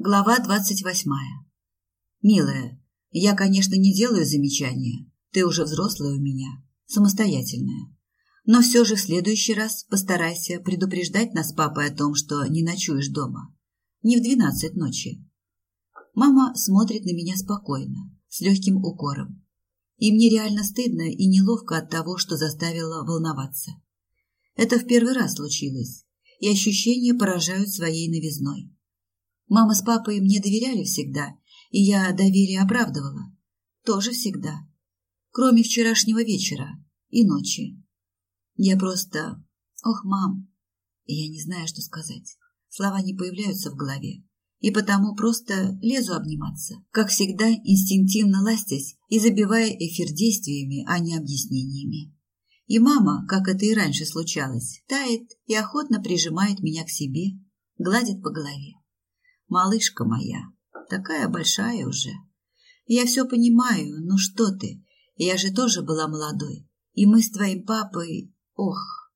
Глава двадцать восьмая. Милая, я, конечно, не делаю замечания. Ты уже взрослая у меня, самостоятельная. Но все же в следующий раз постарайся предупреждать нас папой о том, что не ночуешь дома. Не в двенадцать ночи. Мама смотрит на меня спокойно, с легким укором. И мне реально стыдно и неловко от того, что заставила волноваться. Это в первый раз случилось, и ощущения поражают своей новизной. Мама с папой мне доверяли всегда, и я доверие оправдывала. Тоже всегда. Кроме вчерашнего вечера и ночи. Я просто... Ох, мам! Я не знаю, что сказать. Слова не появляются в голове. И потому просто лезу обниматься, как всегда инстинктивно ластясь и забивая эфир действиями, а не объяснениями. И мама, как это и раньше случалось, тает и охотно прижимает меня к себе, гладит по голове. Малышка моя, такая большая уже. Я все понимаю, ну что ты, я же тоже была молодой. И мы с твоим папой... Ох!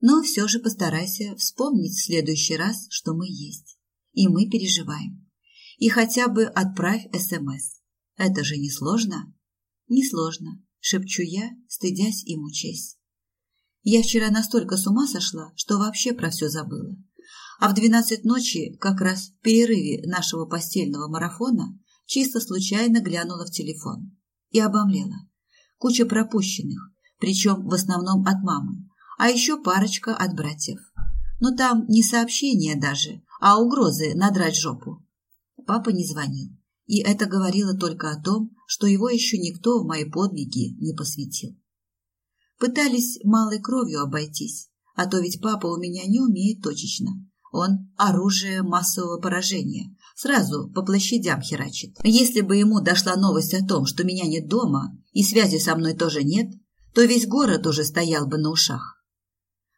Но все же постарайся вспомнить в следующий раз, что мы есть. И мы переживаем. И хотя бы отправь СМС. Это же не сложно? Не сложно, шепчу я, стыдясь и мучаясь. Я вчера настолько с ума сошла, что вообще про все забыла а в двенадцать ночи, как раз в перерыве нашего постельного марафона, чисто случайно глянула в телефон и обомлела. Куча пропущенных, причем в основном от мамы, а еще парочка от братьев. Но там не сообщения даже, а угрозы надрать жопу. Папа не звонил, и это говорило только о том, что его еще никто в мои подвиги не посвятил. Пытались малой кровью обойтись, а то ведь папа у меня не умеет точечно, он оружие массового поражения. Сразу по площадям херачит. Если бы ему дошла новость о том, что меня нет дома и связи со мной тоже нет, то весь город уже стоял бы на ушах.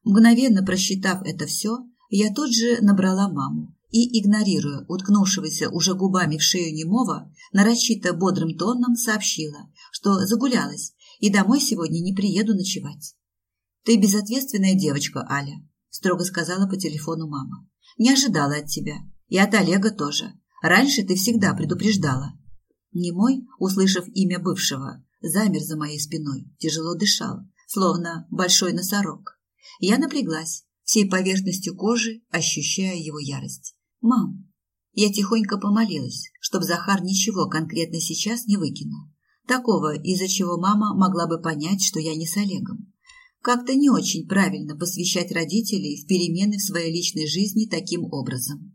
Мгновенно просчитав это все, я тут же набрала маму и, игнорируя уткнувшегося уже губами в шею немого, нарочито бодрым тоном сообщила, что загулялась и домой сегодня не приеду ночевать. «Ты безответственная девочка, Аля строго сказала по телефону мама. Не ожидала от тебя. И от Олега тоже. Раньше ты всегда предупреждала. Немой, услышав имя бывшего, замер за моей спиной, тяжело дышал, словно большой носорог. Я напряглась, всей поверхностью кожи ощущая его ярость. «Мам!» Я тихонько помолилась, чтобы Захар ничего конкретно сейчас не выкинул. Такого, из-за чего мама могла бы понять, что я не с Олегом. Как-то не очень правильно посвящать родителей в перемены в своей личной жизни таким образом.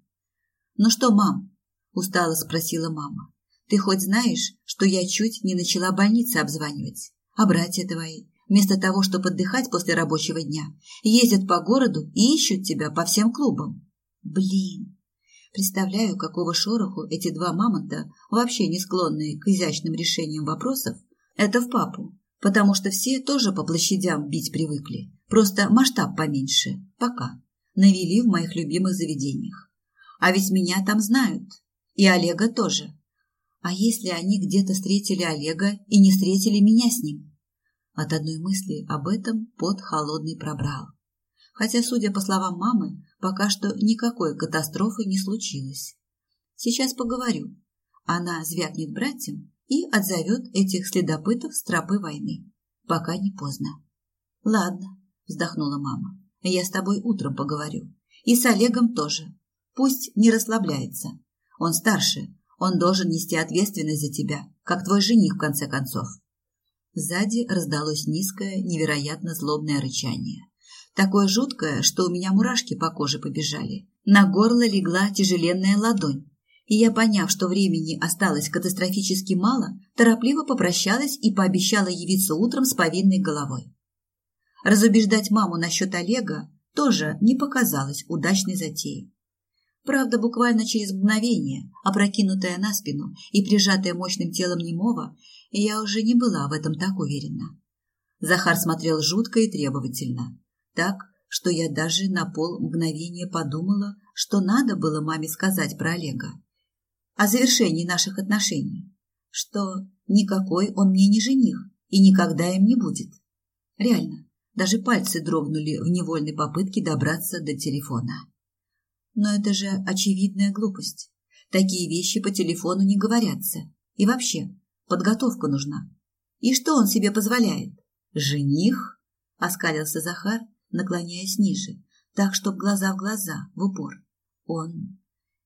«Ну что, мам?» – устало спросила мама. «Ты хоть знаешь, что я чуть не начала больницы обзванивать? А братья твои, вместо того, чтобы отдыхать после рабочего дня, ездят по городу и ищут тебя по всем клубам? Блин!» Представляю, какого шороху эти два мамонта, вообще не склонные к изящным решениям вопросов, это в папу, потому что все тоже по площадям бить привыкли. Просто масштаб поменьше, пока. Навели в моих любимых заведениях. А ведь меня там знают. И Олега тоже. А если они где-то встретили Олега и не встретили меня с ним? От одной мысли об этом пот холодный пробрал. Хотя, судя по словам мамы, пока что никакой катастрофы не случилось. Сейчас поговорю. Она звякнет братьям и отзовет этих следопытов с тропы войны, пока не поздно. Ладно, вздохнула мама. Я с тобой утром поговорю. И с Олегом тоже. Пусть не расслабляется. Он старше, он должен нести ответственность за тебя, как твой жених в конце концов. Сзади раздалось низкое, невероятно злобное рычание. Такое жуткое, что у меня мурашки по коже побежали. На горло легла тяжеленная ладонь, и я, поняв, что времени осталось катастрофически мало, торопливо попрощалась и пообещала явиться утром с повинной головой. Разубеждать маму насчет Олега тоже не показалось удачной затеей. Правда, буквально через мгновение, опрокинутая на спину и прижатая мощным телом немого, я уже не была в этом так уверена. Захар смотрел жутко и требовательно, так, что я даже на пол мгновения подумала, что надо было маме сказать про Олега о завершении наших отношений, что никакой он мне не жених и никогда им не будет. Реально, даже пальцы дрогнули в невольной попытке добраться до телефона. Но это же очевидная глупость. Такие вещи по телефону не говорятся. И вообще, подготовка нужна. И что он себе позволяет? Жених? Оскалился Захар, наклоняясь ниже, так, чтоб глаза в глаза, в упор. Он...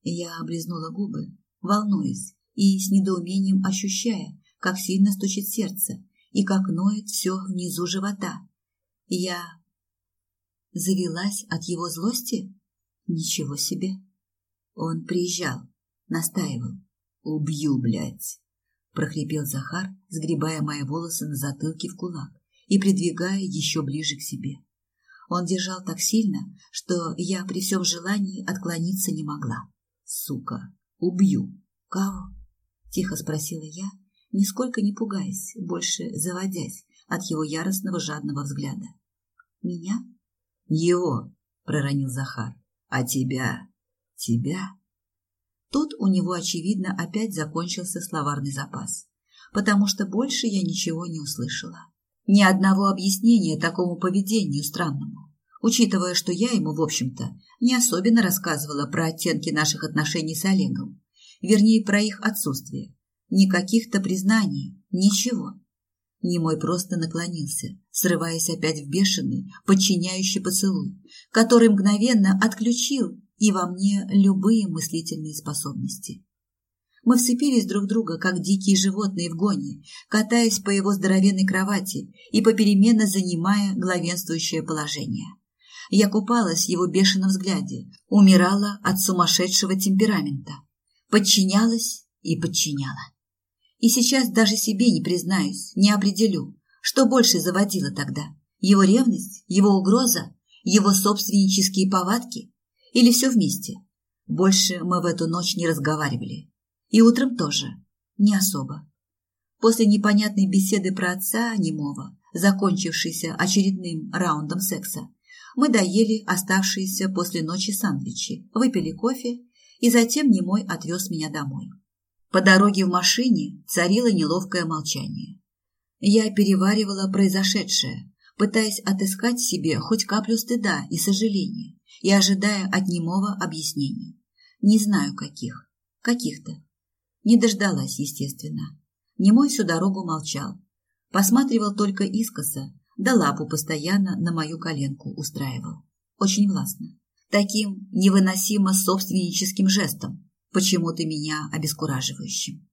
Я облизнула губы, волнуясь и с недоумением ощущая, как сильно стучит сердце и как ноет все внизу живота. Я завелась от его злости? Ничего себе. Он приезжал, настаивал. «Убью, блядь!» – прохрипел Захар, сгребая мои волосы на затылке в кулак и придвигая еще ближе к себе. Он держал так сильно, что я при всем желании отклониться не могла. «Сука! Убью! Кого?» – тихо спросила я, нисколько не пугаясь, больше заводясь от его яростного жадного взгляда. «Меня?» «Его!» – проронил Захар. «А тебя? Тебя?» Тут у него, очевидно, опять закончился словарный запас, потому что больше я ничего не услышала. Ни одного объяснения такому поведению странному, учитывая, что я ему, в общем-то, не особенно рассказывала про оттенки наших отношений с Олегом, вернее, про их отсутствие. Никаких-то признаний, ничего. Немой просто наклонился, срываясь опять в бешеный, подчиняющий поцелуй, который мгновенно отключил и во мне любые мыслительные способности. Мы вцепились друг в друга, как дикие животные в гоне, катаясь по его здоровенной кровати и попеременно занимая главенствующее положение. Я купалась в его бешеном взгляде, умирала от сумасшедшего темперамента, подчинялась и подчиняла. И сейчас даже себе не признаюсь, не определю, что больше заводило тогда. Его ревность, его угроза, его собственнические повадки или все вместе. Больше мы в эту ночь не разговаривали. И утром тоже. Не особо. После непонятной беседы про отца немого, закончившейся очередным раундом секса, мы доели оставшиеся после ночи сандвичи, выпили кофе, и затем немой отвез меня домой. По дороге в машине царило неловкое молчание. Я переваривала произошедшее, пытаясь отыскать в себе хоть каплю стыда и сожаления, и ожидая от немого объяснений. Не знаю каких. Каких-то. Не дождалась, естественно. Немой всю дорогу молчал. Посматривал только искоса, да лапу постоянно на мою коленку устраивал. Очень властно. Таким невыносимо собственническим жестом, почему-то меня обескураживающим.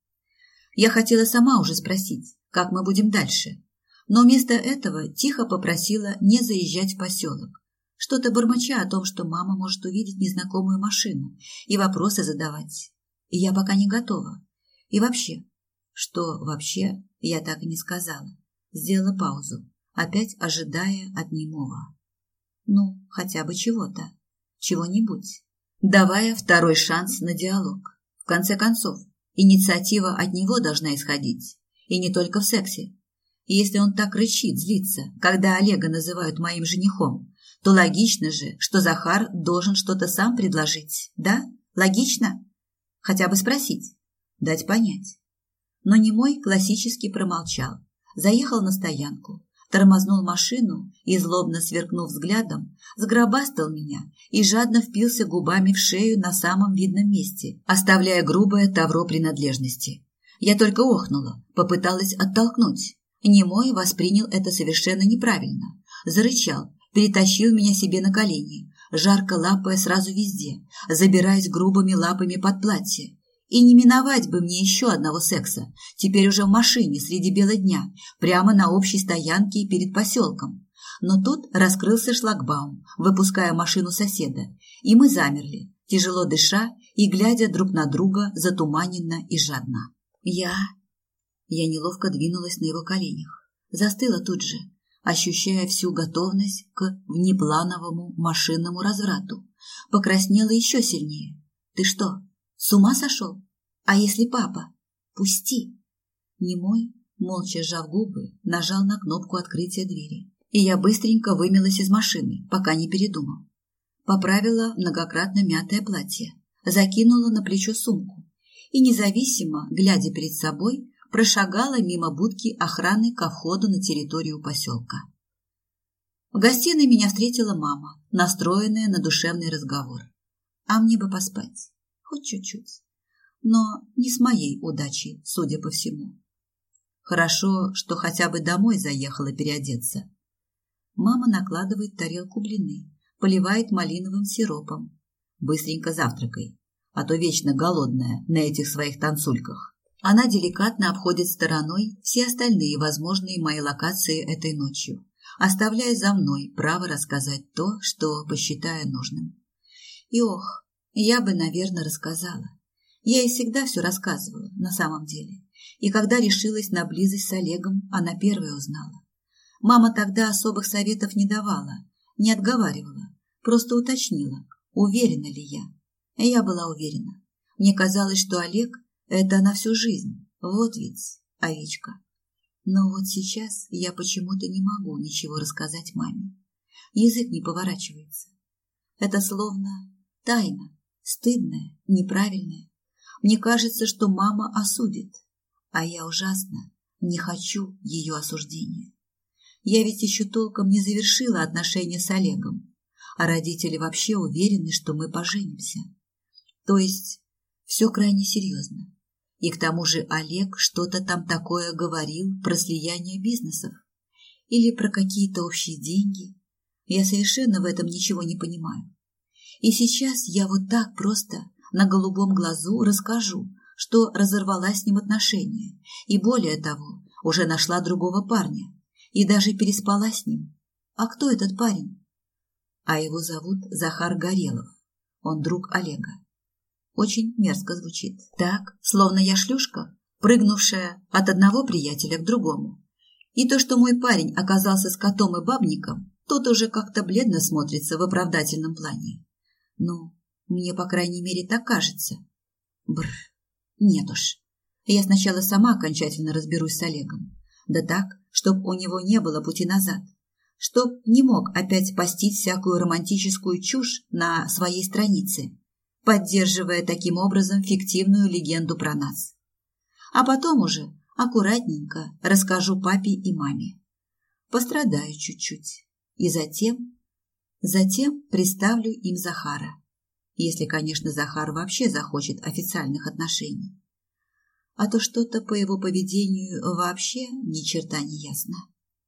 Я хотела сама уже спросить, как мы будем дальше, но вместо этого тихо попросила не заезжать в поселок, что-то бормоча о том, что мама может увидеть незнакомую машину и вопросы задавать. И я пока не готова. И вообще, что вообще, я так и не сказала. Сделала паузу, опять ожидая от немого. Ну, хотя бы чего-то, чего-нибудь. Давая второй шанс на диалог. В конце концов, инициатива от него должна исходить. И не только в сексе. И если он так рычит, злится, когда Олега называют моим женихом, то логично же, что Захар должен что-то сам предложить, да? Логично? Хотя бы спросить, дать понять. Но не мой классически промолчал, заехал на стоянку, тормознул машину и, злобно сверкнув взглядом, сгробастал меня и жадно впился губами в шею на самом видном месте, оставляя грубое тавро принадлежности. Я только охнула, попыталась оттолкнуть. Немой воспринял это совершенно неправильно. Зарычал, перетащил меня себе на колени, жарко лапая сразу везде, забираясь грубыми лапами под платье. И не миновать бы мне еще одного секса, теперь уже в машине среди бела дня, прямо на общей стоянке перед поселком. Но тут раскрылся шлагбаум, выпуская машину соседа, и мы замерли, тяжело дыша и глядя друг на друга затуманенно и жадно. Я... Я неловко двинулась на его коленях, застыла тут же, ощущая всю готовность к внеплановому машинному разврату. Покраснела еще сильнее. «Ты что, с ума сошел? А если папа? Пусти!» Немой, молча сжав губы, нажал на кнопку открытия двери. И я быстренько вымилась из машины, пока не передумал. Поправила многократно мятое платье, закинула на плечо сумку и, независимо, глядя перед собой, прошагала мимо будки охраны ко входу на территорию поселка. В гостиной меня встретила мама, настроенная на душевный разговор. А мне бы поспать, хоть чуть-чуть. но не с моей удачей, судя по всему. Хорошо, что хотя бы домой заехала переодеться. Мама накладывает тарелку блины, поливает малиновым сиропом. Быстренько завтракай, а то вечно голодная на этих своих танцульках. Она деликатно обходит стороной все остальные возможные мои локации этой ночью, оставляя за мной право рассказать то, что посчитаю нужным. И ох, я бы, наверное, рассказала. Я и всегда все рассказывала, на самом деле. И когда решилась на близость с Олегом, она первая узнала. Мама тогда особых советов не давала, не отговаривала, просто уточнила, уверена ли я. Я была уверена. Мне казалось, что Олег это на всю жизнь. Вот ведь, овечка. Но вот сейчас я почему-то не могу ничего рассказать маме. Язык не поворачивается. Это словно тайна, стыдная, неправильная. Мне кажется, что мама осудит, а я ужасно не хочу ее осуждения. Я ведь еще толком не завершила отношения с Олегом, а родители вообще уверены, что мы поженимся. То есть все крайне серьезно. И к тому же Олег что-то там такое говорил про слияние бизнесов или про какие-то общие деньги. Я совершенно в этом ничего не понимаю. И сейчас я вот так просто на голубом глазу расскажу, что разорвала с ним отношения, и более того, уже нашла другого парня, и даже переспала с ним. А кто этот парень? А его зовут Захар Горелов. Он друг Олега. Очень мерзко звучит. Так, словно я шлюшка, прыгнувшая от одного приятеля к другому. И то, что мой парень оказался с котом и бабником, тот уже как-то бледно смотрится в оправдательном плане. Ну, мне, по крайней мере, так кажется. Бр, нет уж. Я сначала сама окончательно разберусь с Олегом. Да так, чтоб у него не было пути назад. Чтоб не мог опять постить всякую романтическую чушь на своей странице поддерживая таким образом фиктивную легенду про нас. А потом уже аккуратненько расскажу папе и маме. Пострадаю чуть-чуть. И затем... Затем представлю им Захара. Если, конечно, Захар вообще захочет официальных отношений. А то что-то по его поведению вообще ни черта не ясно.